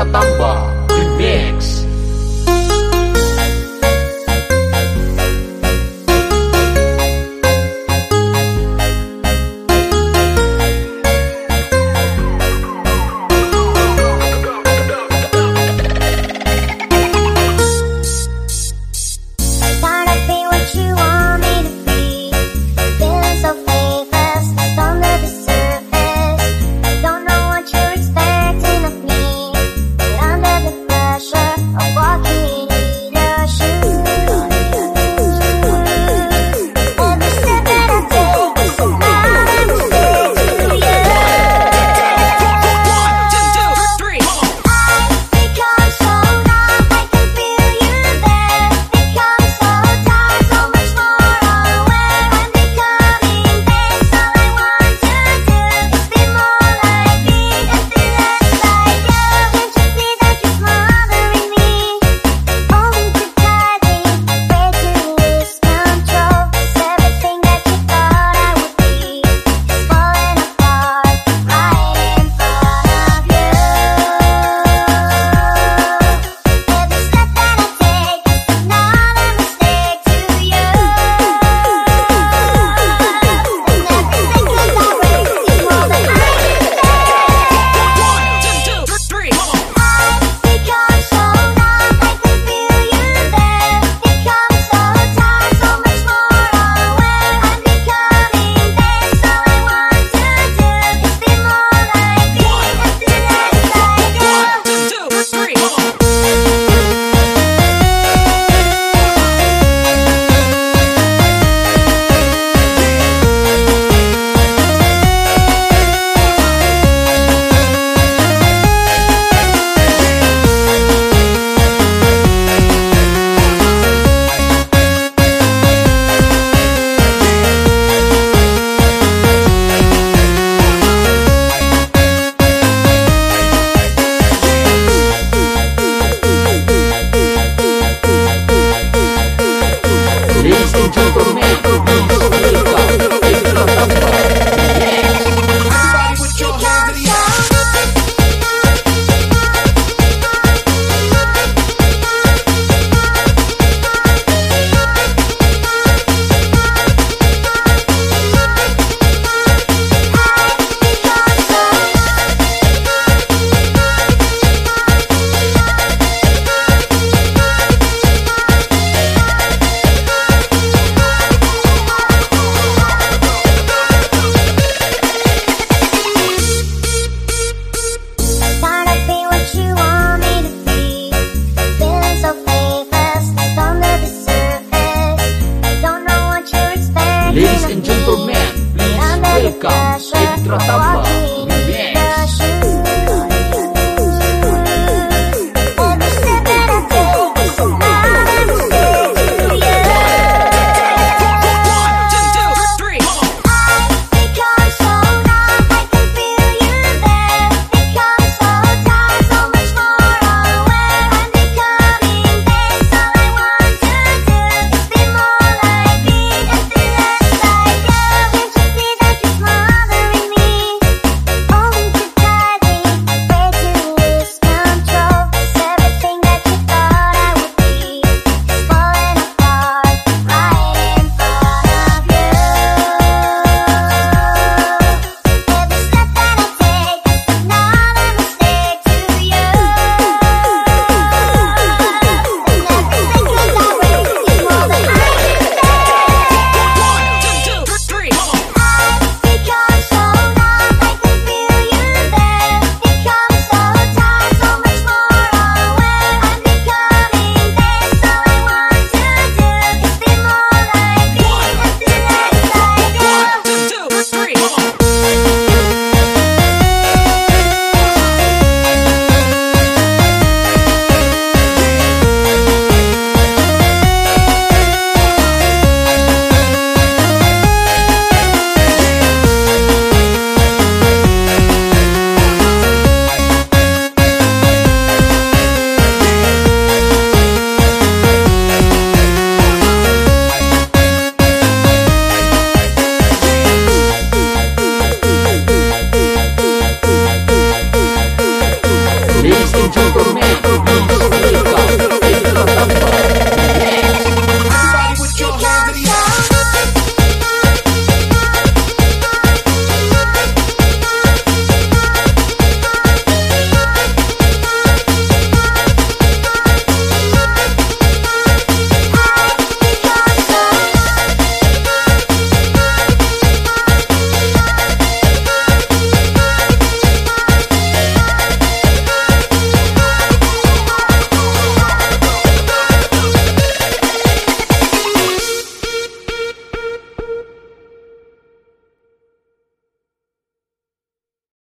Ratamba Remix. buscamos y tratamos